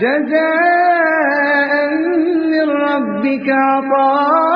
جزاء من ربك عطاء.